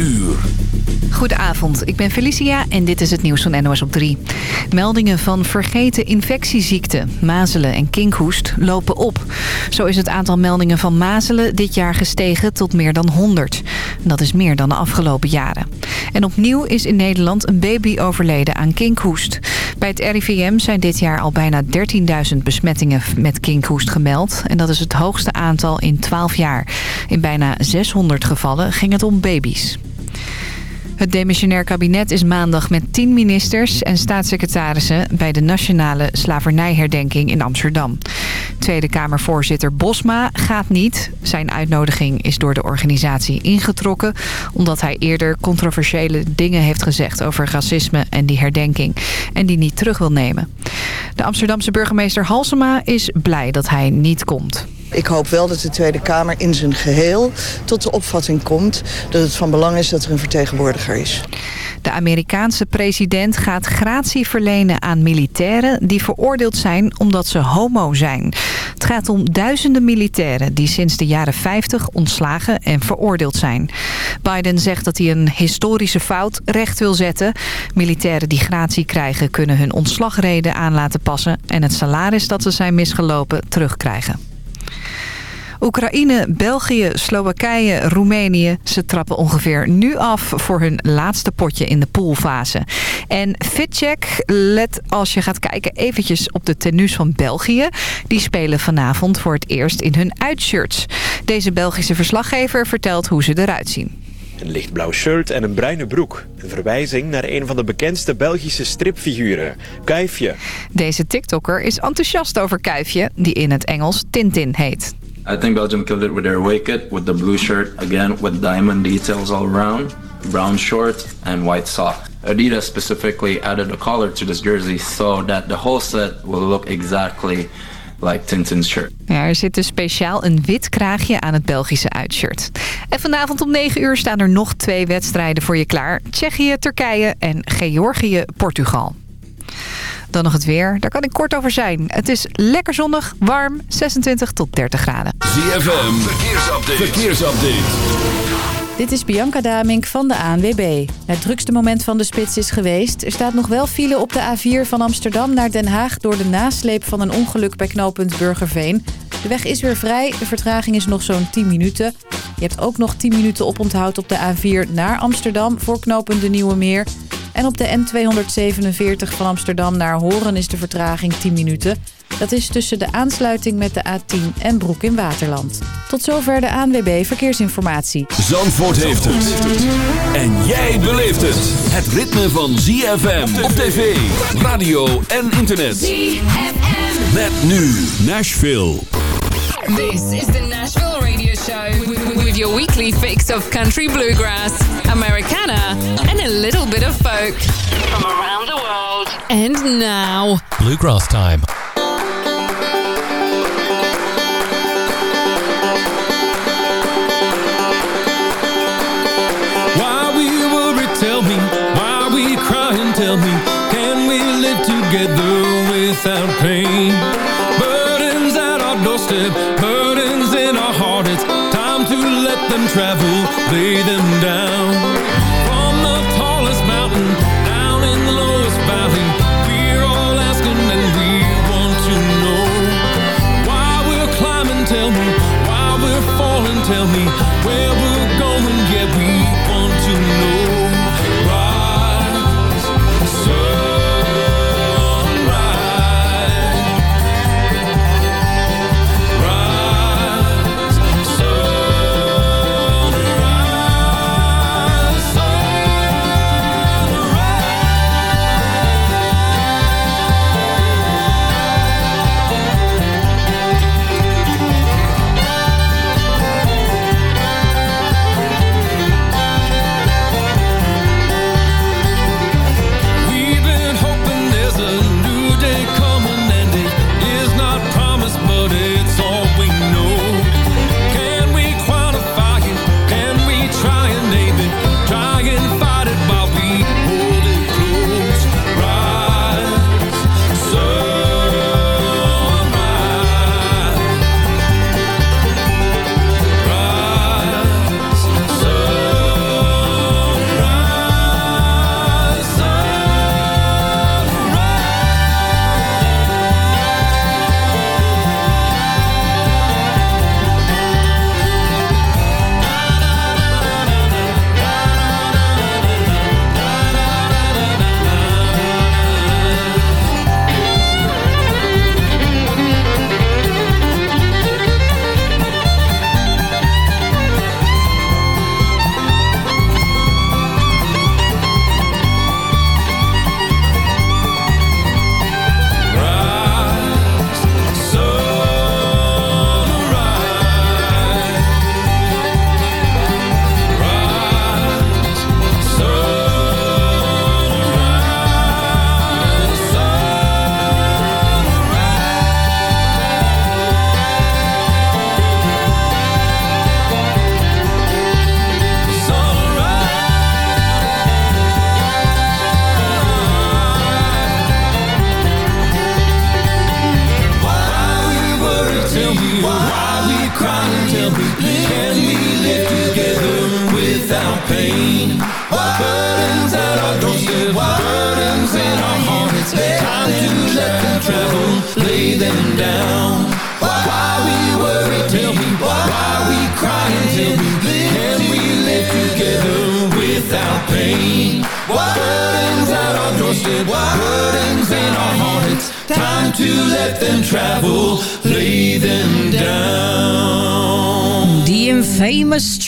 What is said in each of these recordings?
uur. Goedenavond, ik ben Felicia en dit is het nieuws van NOS op 3. Meldingen van vergeten infectieziekten, mazelen en kinkhoest lopen op. Zo is het aantal meldingen van mazelen dit jaar gestegen tot meer dan 100. Dat is meer dan de afgelopen jaren. En opnieuw is in Nederland een baby overleden aan kinkhoest. Bij het RIVM zijn dit jaar al bijna 13.000 besmettingen met kinkhoest gemeld. En dat is het hoogste aantal in 12 jaar. In bijna 600 gevallen ging het om baby's. Het demissionair kabinet is maandag met tien ministers en staatssecretarissen... bij de nationale slavernijherdenking in Amsterdam. Tweede Kamervoorzitter Bosma gaat niet. Zijn uitnodiging is door de organisatie ingetrokken... omdat hij eerder controversiële dingen heeft gezegd over racisme en die herdenking... en die niet terug wil nemen. De Amsterdamse burgemeester Halsema is blij dat hij niet komt. Ik hoop wel dat de Tweede Kamer in zijn geheel tot de opvatting komt... dat het van belang is dat er een vertegenwoordiger is. De Amerikaanse president gaat gratie verlenen aan militairen... die veroordeeld zijn omdat ze homo zijn. Het gaat om duizenden militairen die sinds de jaren 50 ontslagen en veroordeeld zijn. Biden zegt dat hij een historische fout recht wil zetten. Militairen die gratie krijgen kunnen hun ontslagreden aan laten passen... en het salaris dat ze zijn misgelopen terugkrijgen. Oekraïne, België, Slowakije, Roemenië. Ze trappen ongeveer nu af voor hun laatste potje in de poolfase. En Fitcheck, let als je gaat kijken eventjes op de tenues van België. Die spelen vanavond voor het eerst in hun uitshirts. Deze Belgische verslaggever vertelt hoe ze eruit zien. Een lichtblauw shirt en een bruine broek. Een verwijzing naar een van de bekendste Belgische stripfiguren, Kuifje. Deze TikToker is enthousiast over Kuifje, die in het Engels Tintin heet. I think Belgium killed it with their wicket, with the blue shirt, again with diamond details all around, brown short and white sock. Adidas specifically added a collar to this jersey so that the whole set will look exactly like Tintin's shirt. Ja, er zit dus speciaal een wit kraagje aan het Belgische uitshirt. En vanavond om 9 uur staan er nog twee wedstrijden voor je klaar. Tsjechië, Turkije en Georgië, Portugal. Dan nog het weer. Daar kan ik kort over zijn. Het is lekker zonnig, warm, 26 tot 30 graden. ZFM, verkeersupdate. verkeersupdate. Dit is Bianca Damink van de ANWB. Het drukste moment van de spits is geweest. Er staat nog wel file op de A4 van Amsterdam naar Den Haag... door de nasleep van een ongeluk bij knooppunt Burgerveen. De weg is weer vrij. De vertraging is nog zo'n 10 minuten. Je hebt ook nog 10 minuten oponthoud op de A4 naar Amsterdam... voor knooppunt De Nieuwe Meer... En op de N247 van Amsterdam naar Horen is de vertraging 10 minuten. Dat is tussen de aansluiting met de A10 en Broek in Waterland. Tot zover de ANWB Verkeersinformatie. Zandvoort heeft het. En jij beleeft het. Het ritme van ZFM op tv, radio en internet. ZFM. Met nu Nashville. This is the Nashville Radio Show with your weekly fix of country bluegrass, Americana, and a little bit of folk from around the world. And now, Bluegrass Time. Why we worry, tell me. Why we cry and tell me. Can we live together without pain? Burdens at our doorstep, travel, lay them down.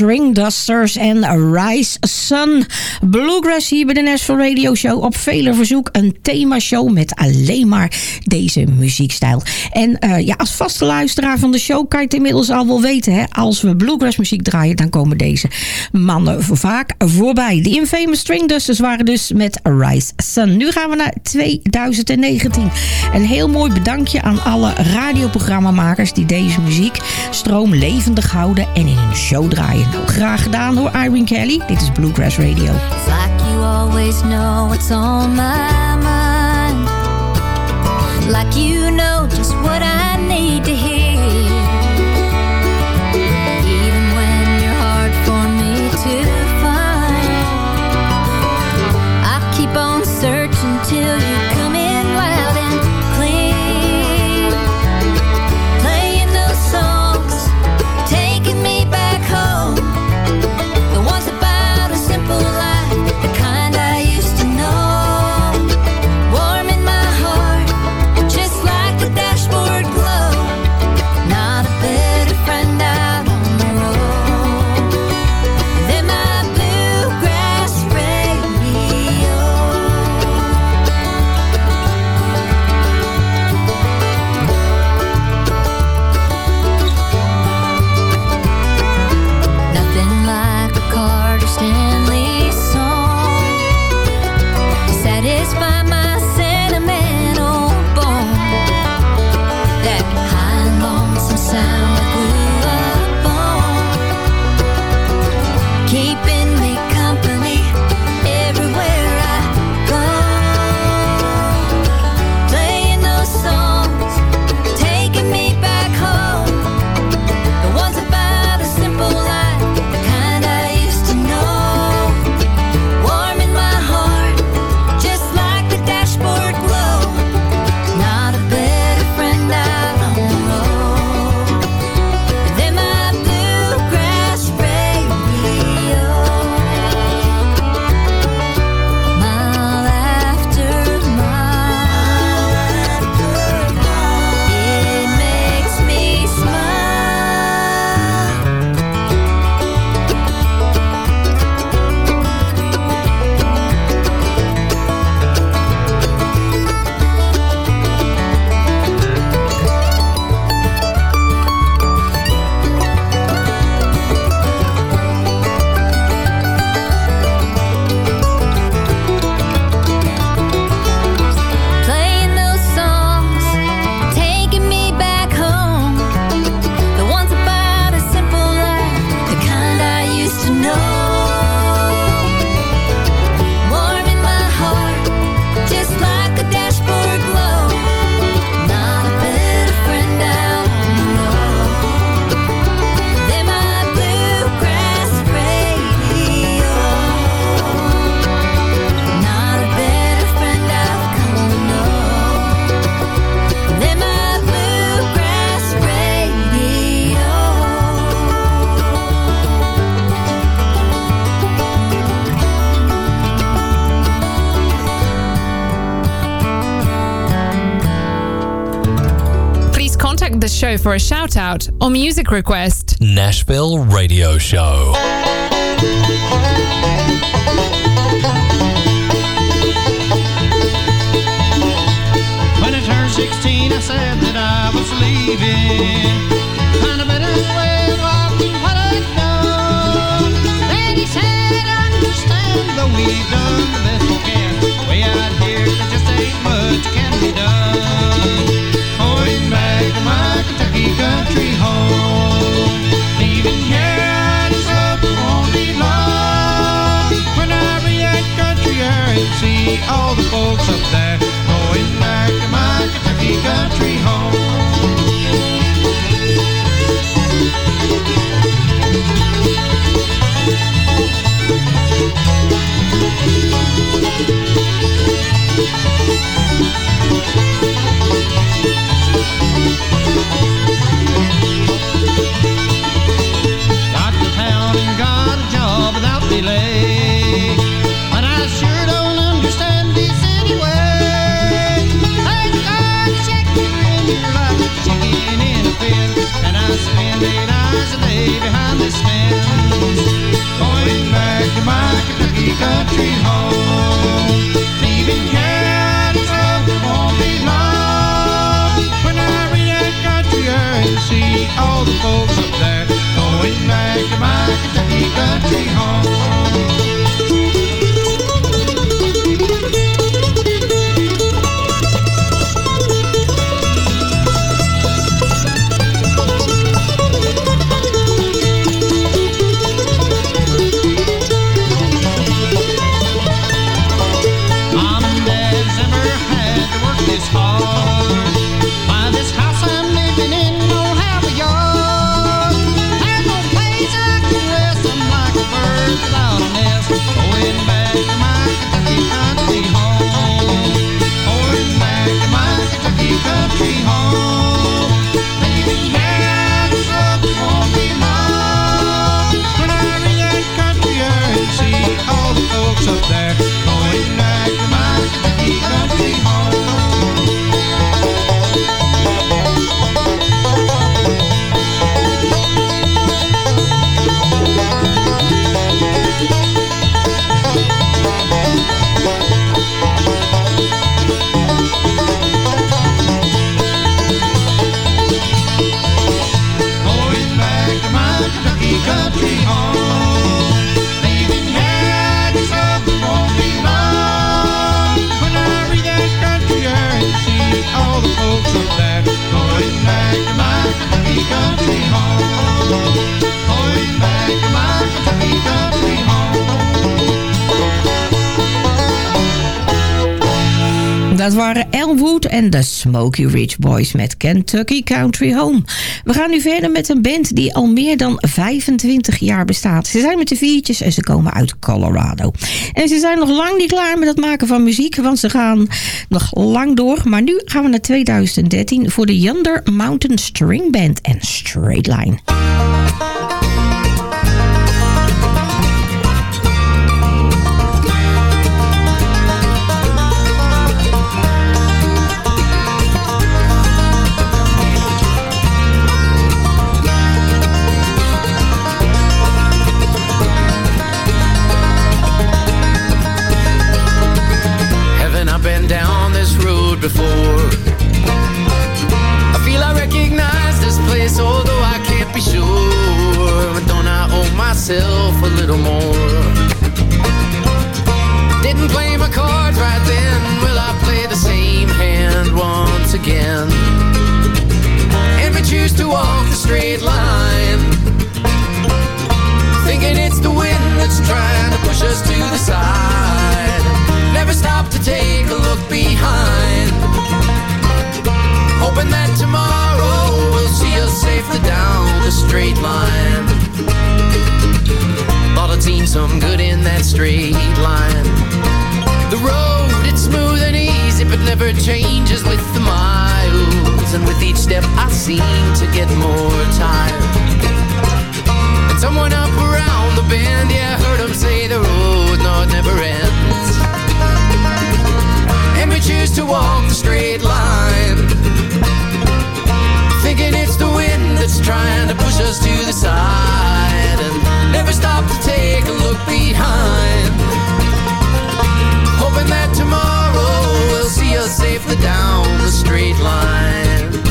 Infamous String Dusters en Rise Sun. Bluegrass hier bij de Nashville Radio Show. Op vele verzoek een themashow met alleen maar deze muziekstijl. En uh, ja, als vaste luisteraar van de show kan je het inmiddels al wel weten. Hè? Als we bluegrass muziek draaien, dan komen deze mannen vaak voorbij. De Infamous String Dusters waren dus met Rise Sun. Nu gaan we naar 2019. Een heel mooi bedankje aan alle radioprogrammamakers die deze muziek levendig houden en in een show draaien. Graag gedaan door Irene Kelly. Dit is Bluegrass Radio. It's like you always know what's on my mind. Like you know just what I need to hear. For a shout out or music request. Nashville Radio Show. When I turned 16, I said that I was leaving. Find a better way of walking what I'd done. Then he said, understand, though we've done all the folks up there. Going back to my Kentucky country home. country Dat waren Elwood en de Smoky Ridge Boys met Kentucky Country Home. We gaan nu verder met een band die al meer dan 25 jaar bestaat. Ze zijn met de viertjes en ze komen uit Colorado. En ze zijn nog lang niet klaar met het maken van muziek, want ze gaan nog lang door. Maar nu gaan we naar 2013 voor de Yonder Mountain String Band en Straight Line. To walk the straight line. Thinking it's the wind that's trying to push us to the side. Never stop to take a look behind. Hoping that tomorrow will see us safely down the straight line. Thought I'd seen some good in that straight And with each step, I seem to get more tired. And someone up around the bend, yeah, I heard him say the road, no, never ends. And we choose to walk the straight line. Thinking it's the wind that's trying to push us to the side. And never stop to take a look behind. Hoping that tomorrow see us safely down the straight line.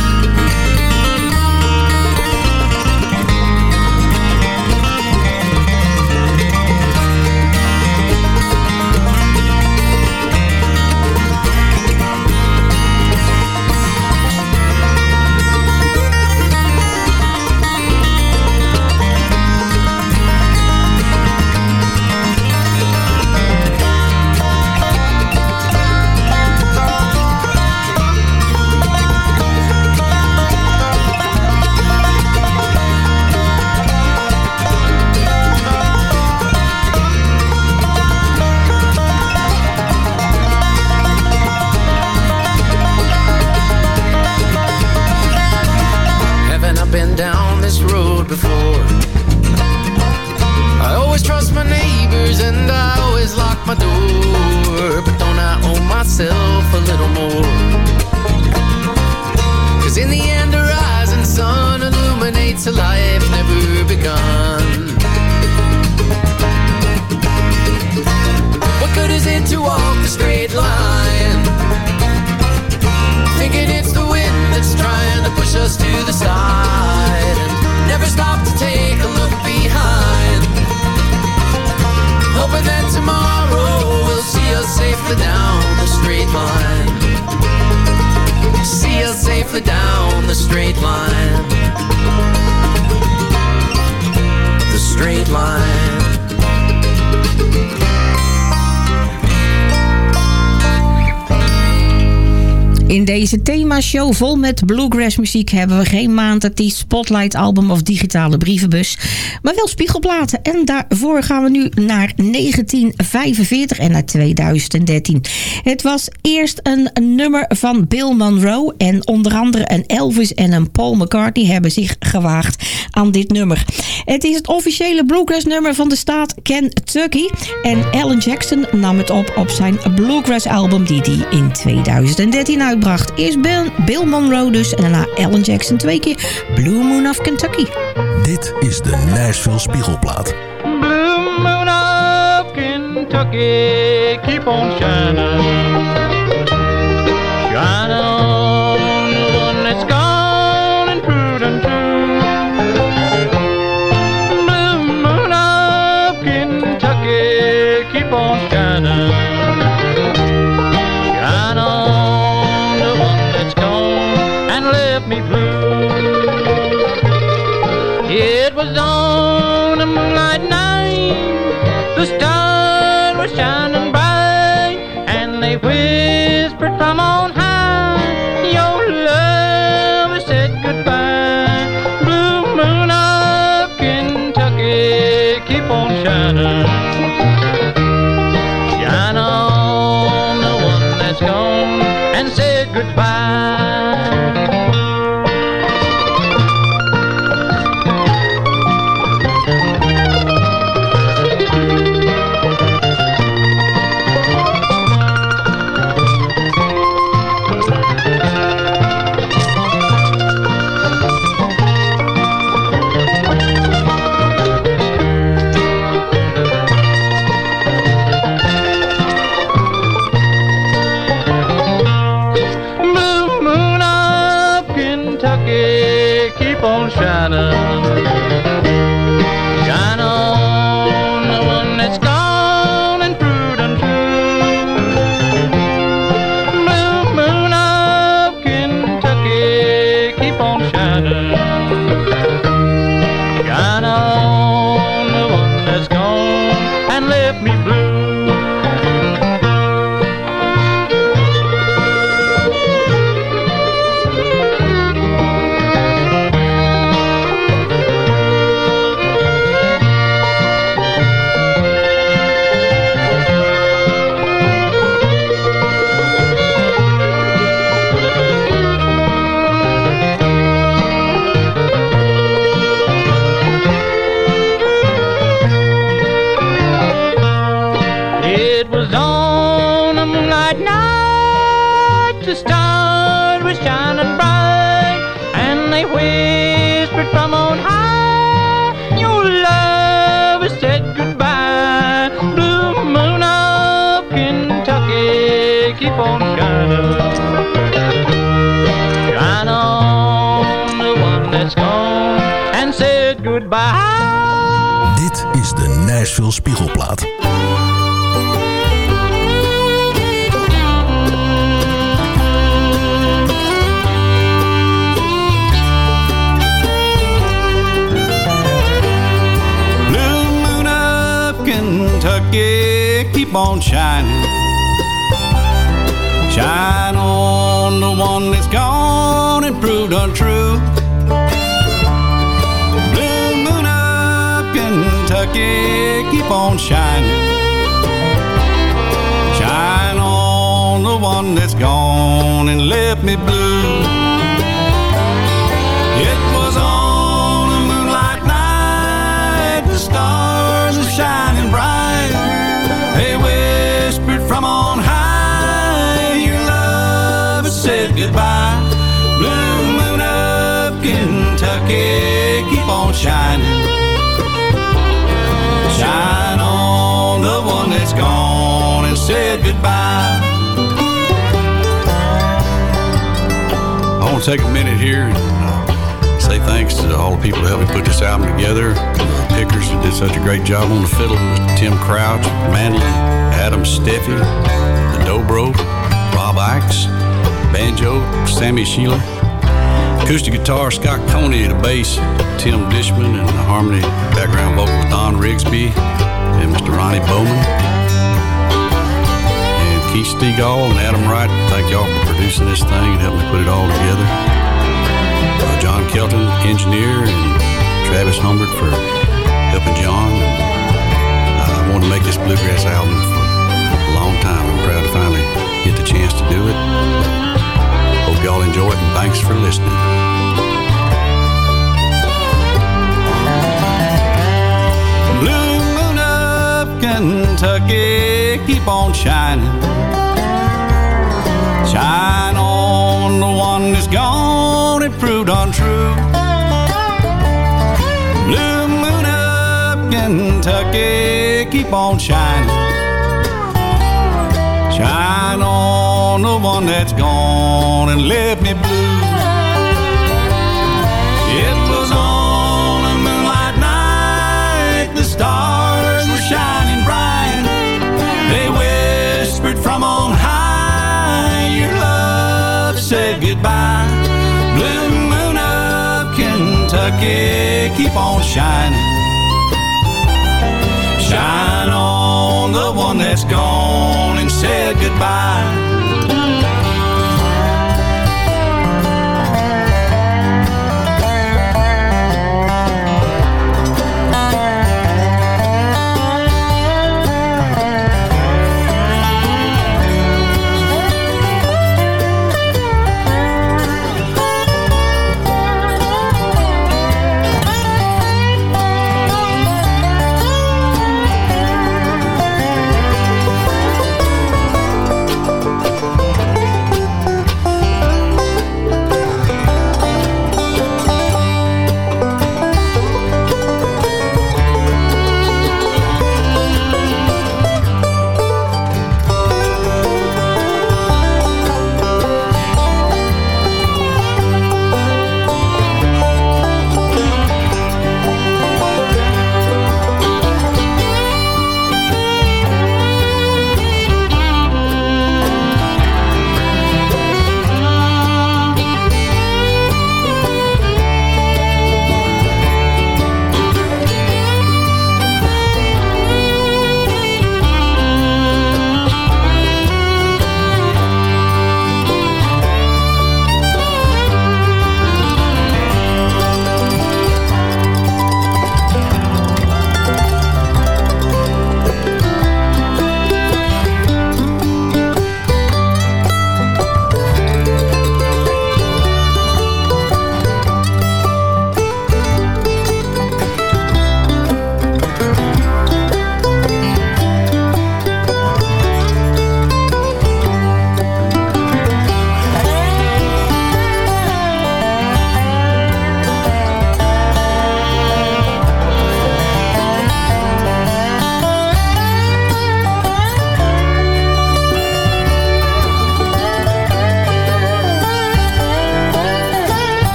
my door, but don't I owe myself a little more? Cause in the end, the rising sun illuminates a life never begun. What good is it to walk the straight line? Thinking it's the wind that's trying to push us to the side. Safely down the straight line. See us safely down the straight line. The straight line. In deze themashow vol met bluegrass muziek hebben we geen maandartiest, spotlight album of digitale brievenbus, maar wel spiegelplaten. En daarvoor gaan we nu naar 1945 en naar 2013. Het was eerst een nummer van Bill Monroe en onder andere een Elvis en een Paul McCartney hebben zich gewaagd aan dit nummer. Het is het officiële bluegrass nummer van de staat Kentucky en Alan Jackson nam het op op zijn bluegrass album die hij in 2013 uitbracht. Eerst Bill, Bill Monroe dus en daarna Alan Jackson twee keer Blue Moon of Kentucky. Dit is de Nashville Spiegelplaat. Blue moon of Kentucky, keep on. Shining goodbye. Dit is de Nashville Spiegelplaat. Blue moon of Kentucky, keep on shining. Shine on the one that's gone and proved untrue. Kentucky, keep on shining. Shine on the one that's gone and left me blue. It was on a moonlight night, the stars are shining bright. They whispered from on high, your love has said goodbye. Blue moon of Kentucky, keep on shining. Shine on the one that's gone and said goodbye. I want to take a minute here and uh, say thanks to all the people that helped me put this album together. The pickers who did such a great job on the fiddle. Tim Crouch, Manley, Adam Steffi, the Dobro, Rob Ikes, banjo, Sammy Sheila, acoustic guitar, Scott Coney, the bass, Tim Dishman, and the harmony background vocal, Don Rigsby, and Mr. Ronnie Bowman. And Keith Stegall and Adam Wright, thank y'all for producing this thing and helping put it all together. Uh, John Kelton, engineer, and Travis Humbert for helping John. And, uh, I wanted to make this bluegrass album for a long time. I'm proud to finally get the chance to do it. Hope y'all enjoy it, and thanks for listening. Blue moon of Kentucky, keep on shining. Shine on the one that's gone and proved untrue. Blue moon of Kentucky, keep on shining. Shine on the one that's gone and left me blue. Keep on shining. Shine on the one that's gone and said goodbye.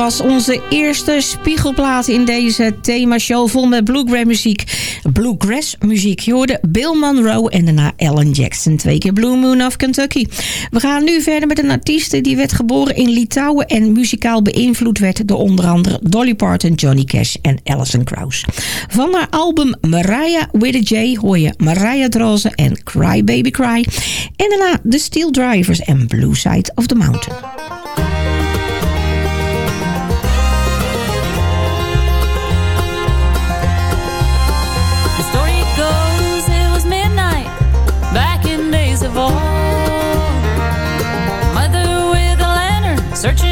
Was onze eerste spiegelplaat in deze themashow vol met bluegrass muziek. Bluegrass muziek. Je hoorde Bill Monroe en daarna Alan Jackson. Twee keer Blue Moon of Kentucky. We gaan nu verder met een artiest die werd geboren in Litouwen... en muzikaal beïnvloed werd door onder andere Dolly Parton, Johnny Cash en Alison Krauss. Van haar album Mariah with a J hoor je Mariah Drozen en Cry Baby Cry. En daarna The Steel Drivers en Blue Side of the Mountain. Searching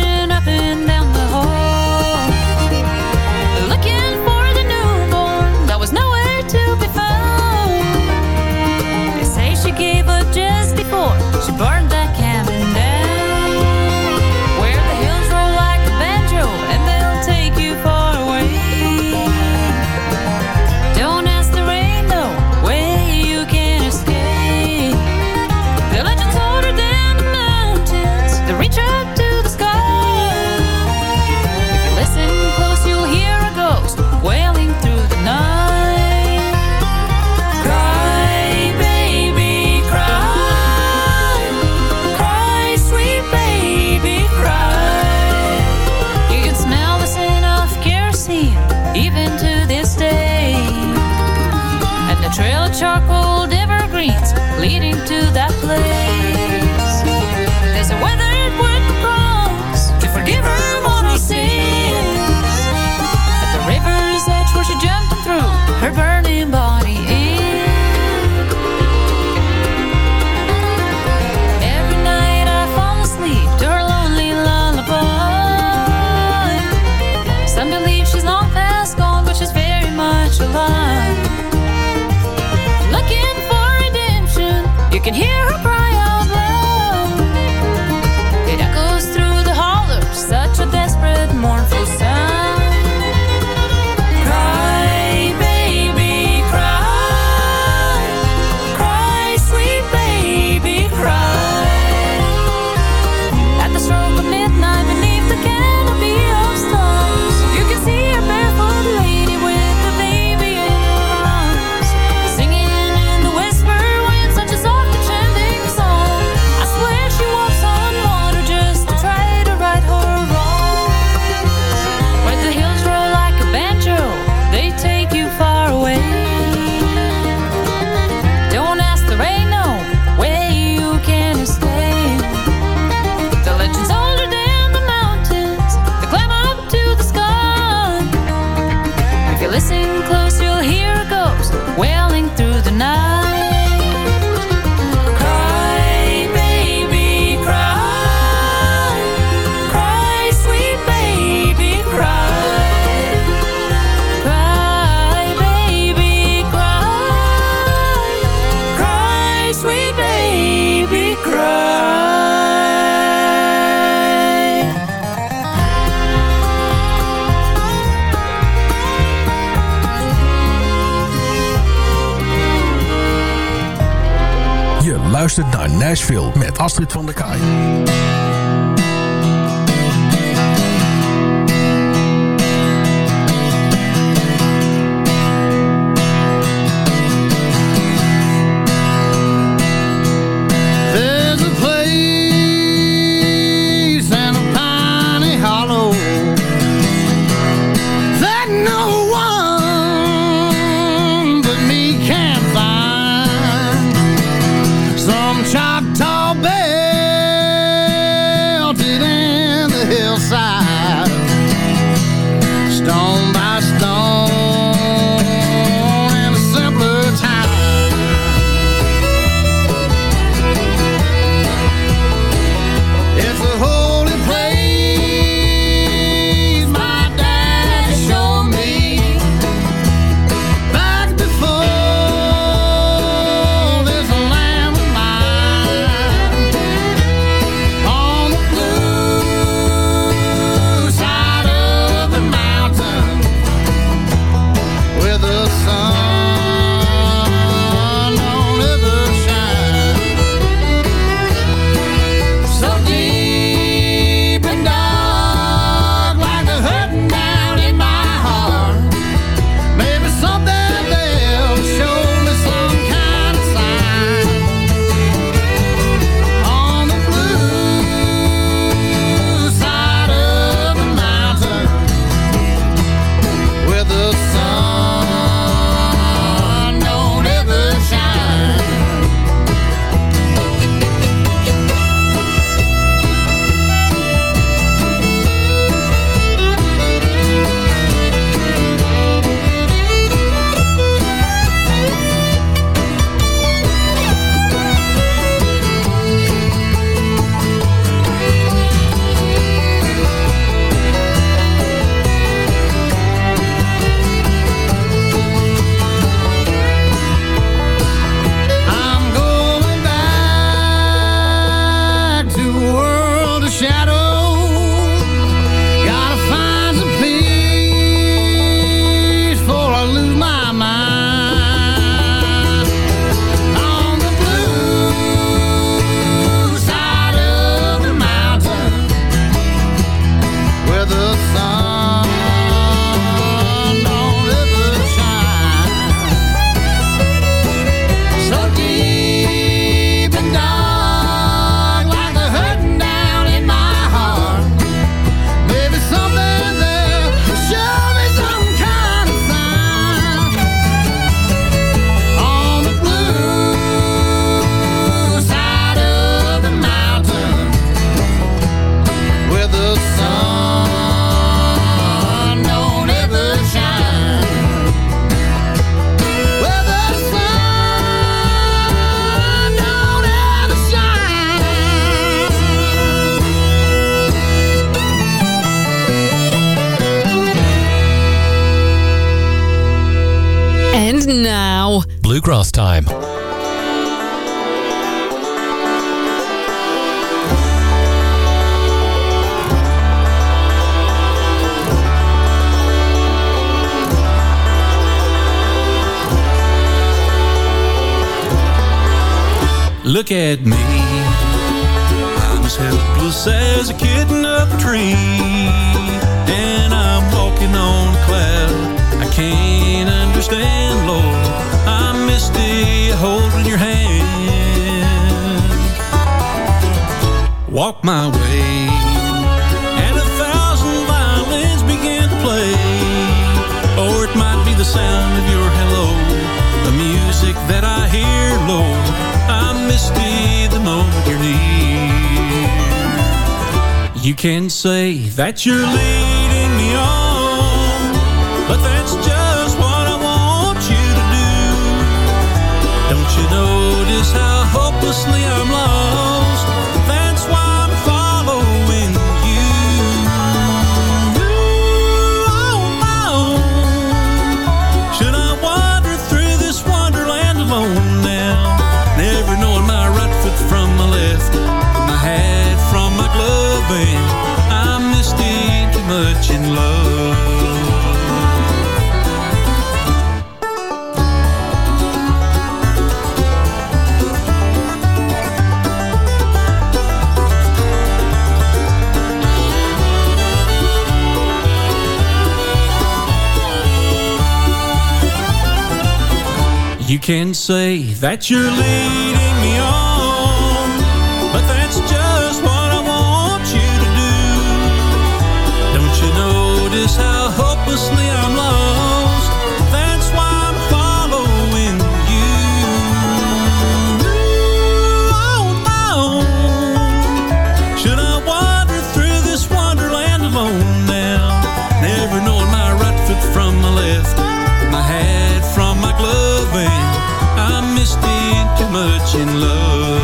Astrid van der Kaai. walk my way. And a thousand violins begin to play. Or it might be the sound of your hello, the music that I hear, Lord. I miss thee the moment you're near. You can say that you're leaving. Can say that you're leading love.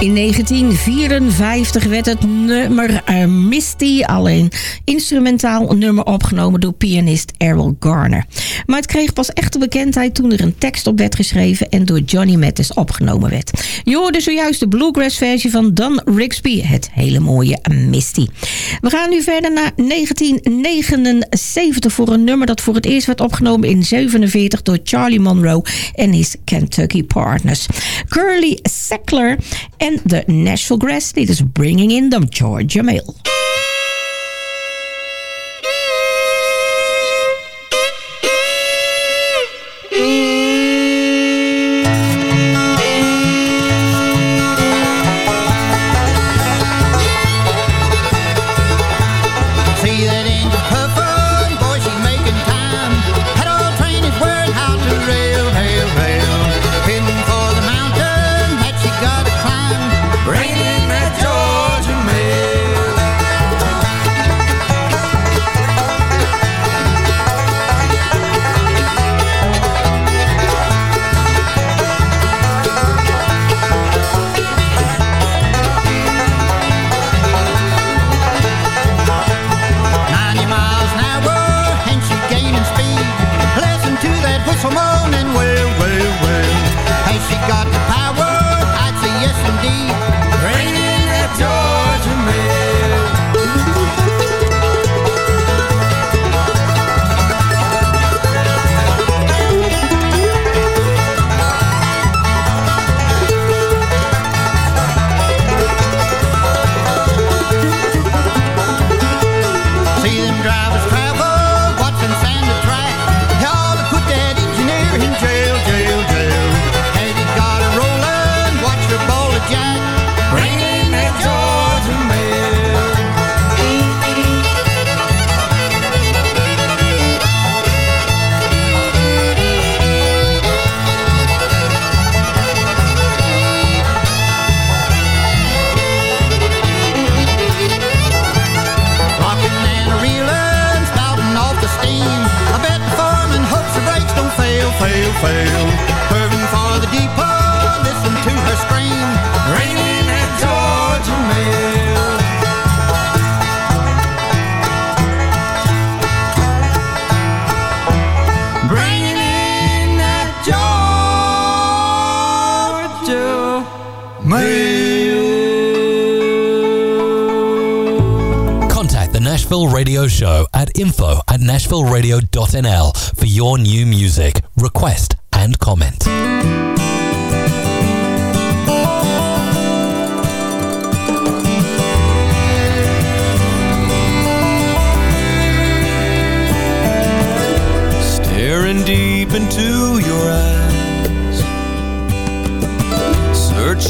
In 1954 werd het nummer eh, Misty al een instrumentaal nummer opgenomen door pianist Errol Garner. Maar het kreeg pas echte bekendheid toen er een tekst op werd geschreven en door Johnny Mathis opgenomen werd. Je hoorde zojuist de bluegrass versie van Don Rigsby, het hele mooie Misty. We gaan nu verder naar 1979 voor een nummer dat voor het eerst werd opgenomen in 47 door Charlie Monroe en his Kentucky Partners. Curly Sackler en and the Nashville is bringing in the Georgia Mail.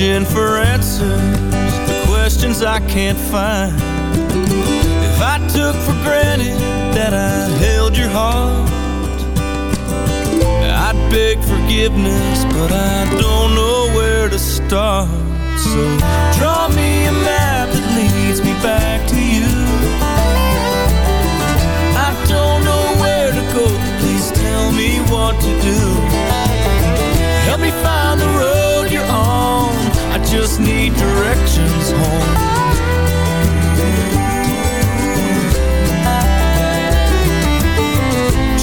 Searching for answers to questions I can't find If I took for granted that I held your heart I'd beg forgiveness, but I don't know where to start So draw me a map that leads me back to you I don't know where to go. Please tell me what to do. Help me find the road just need directions home.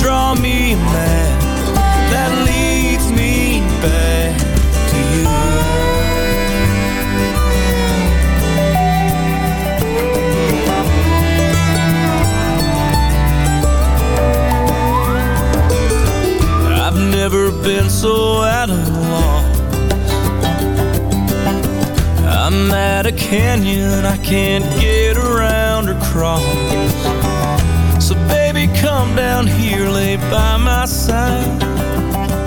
Draw me a map That leads me back to you. I've never been so out of a canyon I can't get around or cross. So baby, come down here, lay by my side.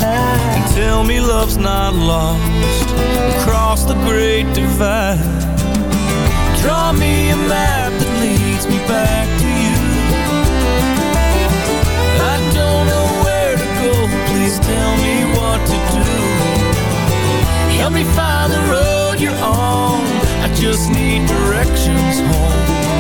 And tell me love's not lost across the great divide. Draw me a map that leads me back to you. I don't know where to go, please tell me what to do. Help me find the road you're on, just need directions home.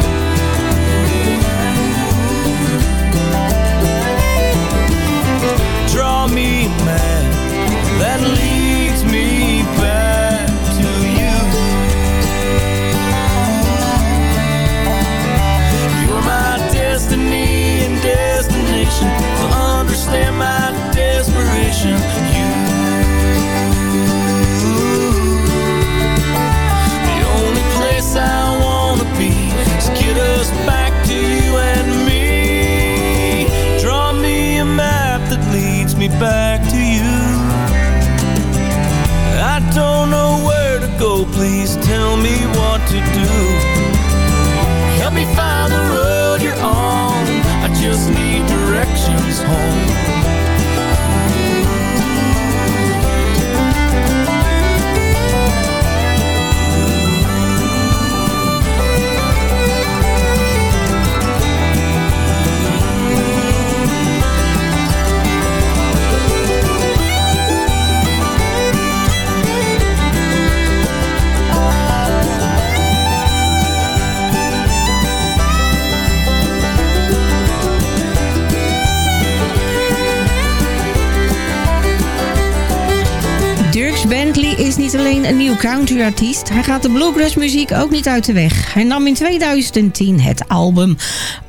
Nieuw countryartiest. Hij gaat de bluegrass muziek ook niet uit de weg. Hij nam in 2010 het album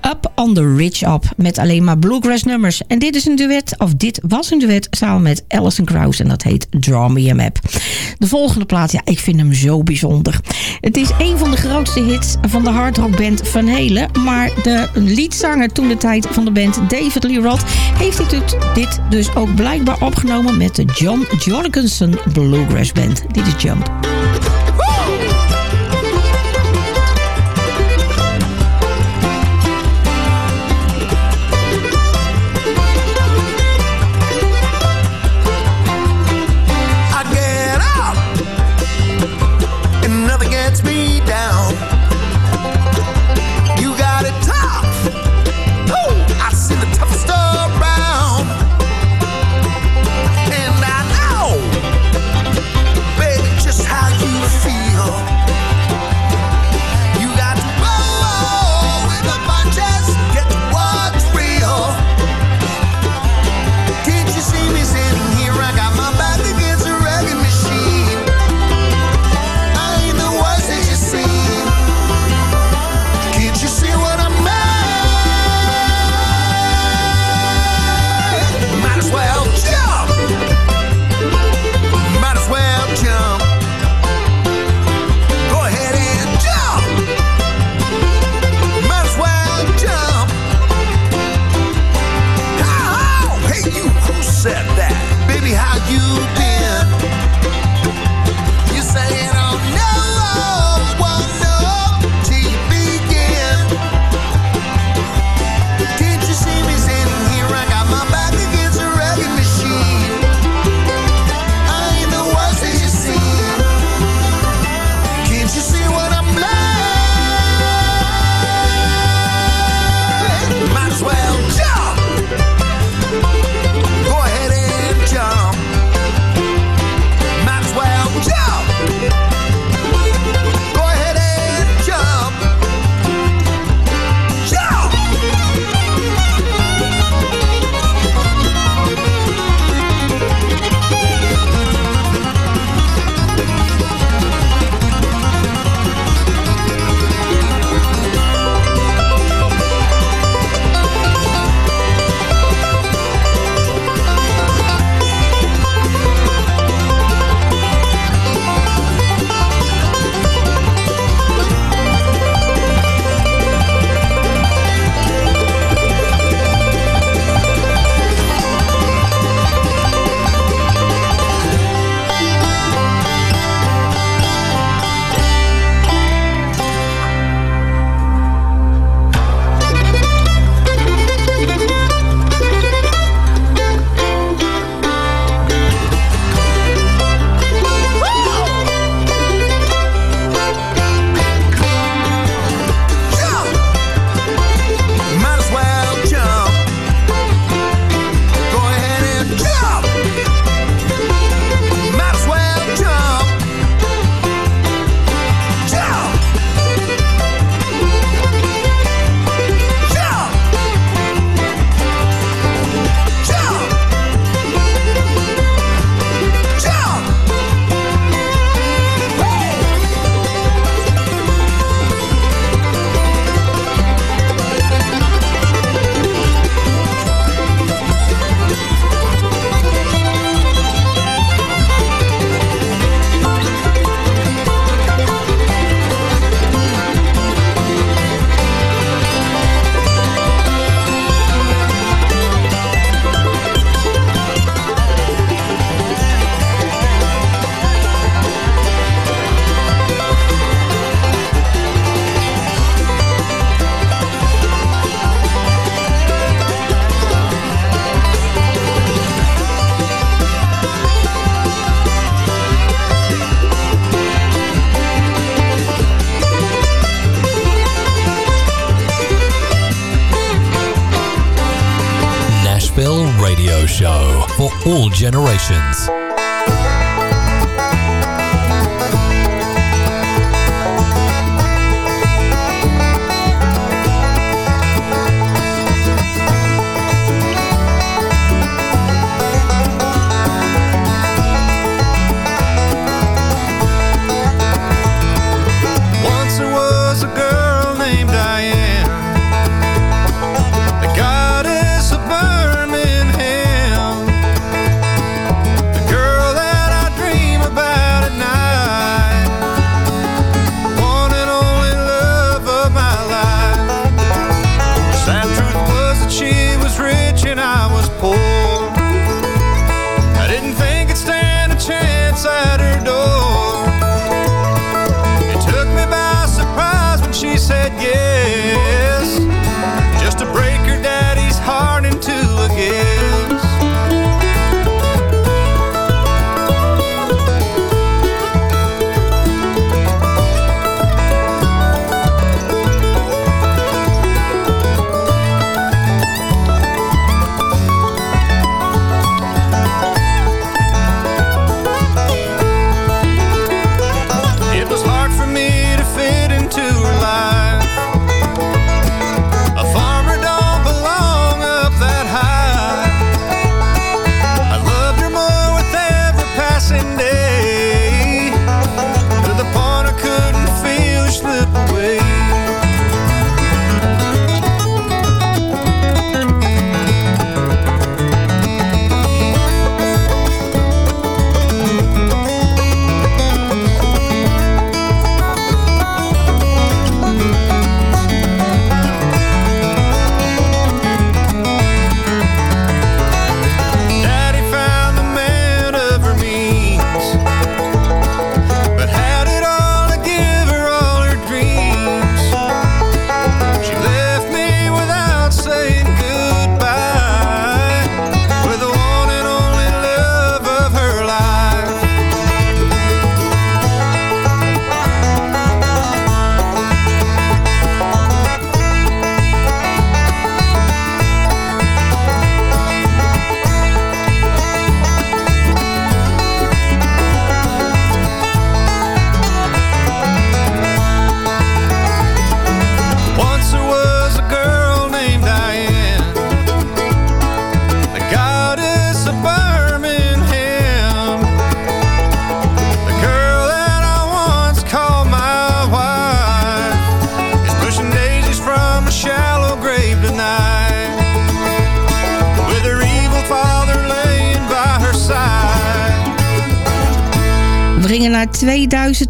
Up on the Ridge Up met alleen maar bluegrass nummers. En dit is een duet, of dit was een duet samen met Alison Krauss en dat heet Draw Me a Map. De volgende plaat, ja, ik vind hem zo bijzonder. Het is een van de grootste hits van de hardrockband Van Halen, maar de liedzanger toen de tijd van de band David Lee Roth heeft dit, dit dus ook blijkbaar opgenomen met de John Jorgensen Bluegrass Band. Dit is Jump. all generations.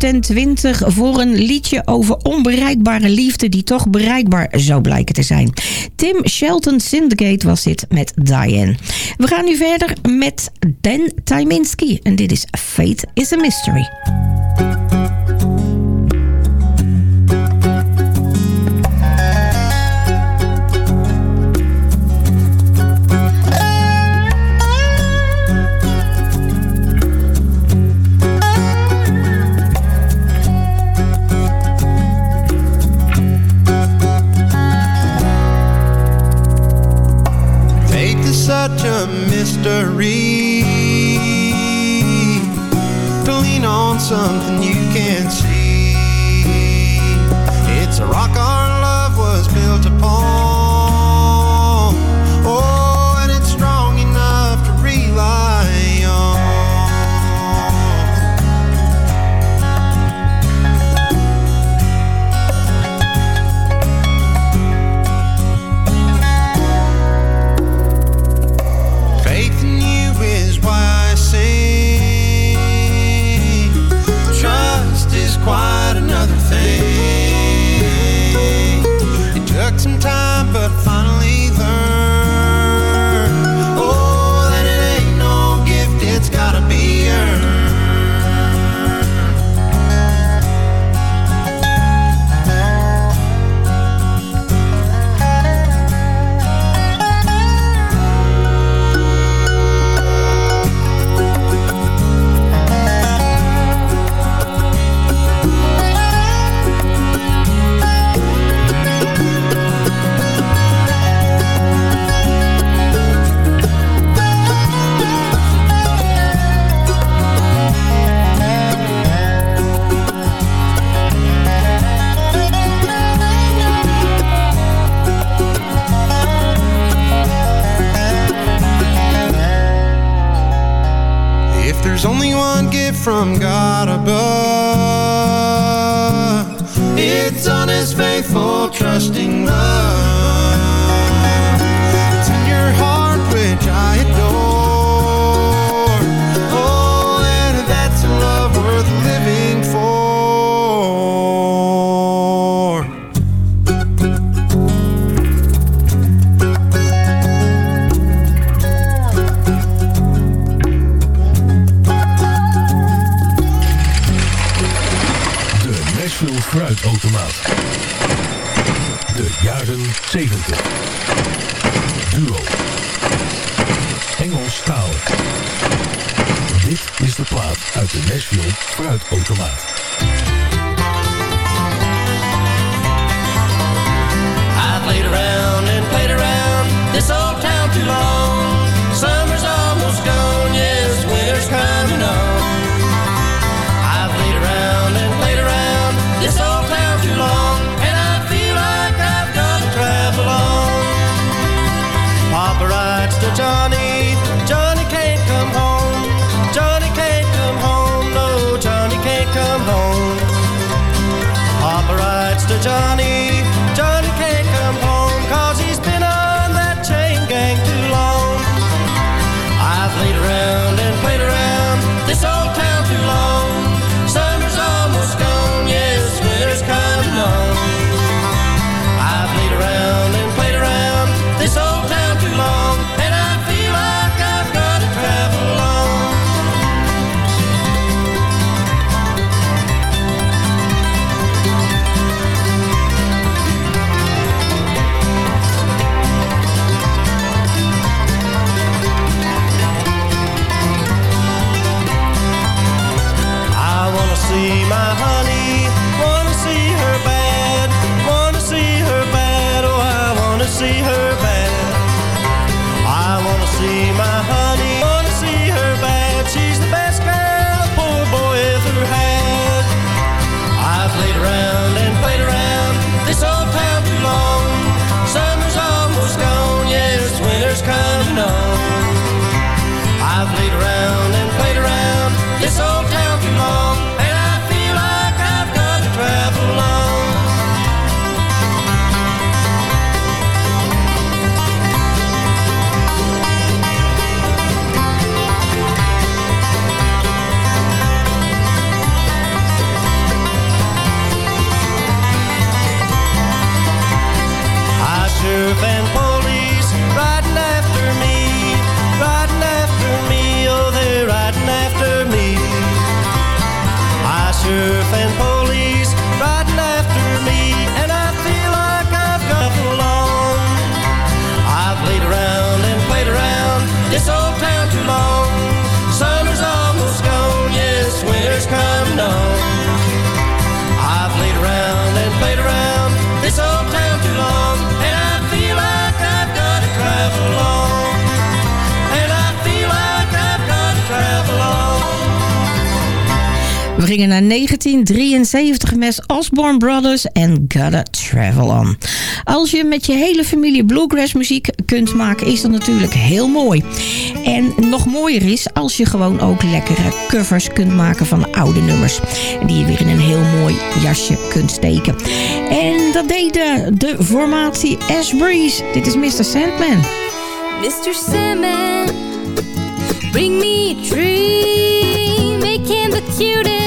2020 voor een liedje over onbereikbare liefde die toch bereikbaar zou blijken te zijn. Tim Shelton Syndicate was dit met Diane. We gaan nu verder met Dan Tyminski en dit is Fate is a Mystery. is faithful, trusting love. Nashville fruitautomaat. 70 mes Osborne Brothers en Gotta Travel On. Als je met je hele familie bluegrass muziek kunt maken, is dat natuurlijk heel mooi. En nog mooier is als je gewoon ook lekkere covers kunt maken van oude nummers. Die je weer in een heel mooi jasje kunt steken. En dat deed de, de formatie Ash Breeze. Dit is Mr. Sandman. Mr. Sandman, bring me a dream. Making the cutest.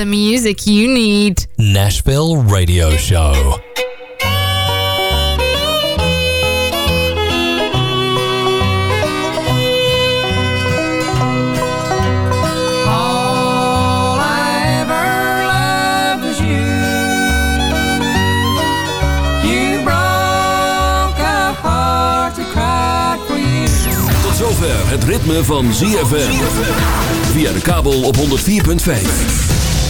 The music you need. Nashville Radio Show. All I ever loved was you. You broke a heart that cried for you. Tot zover het ritme van ZFM. Via de kabel op 104.5.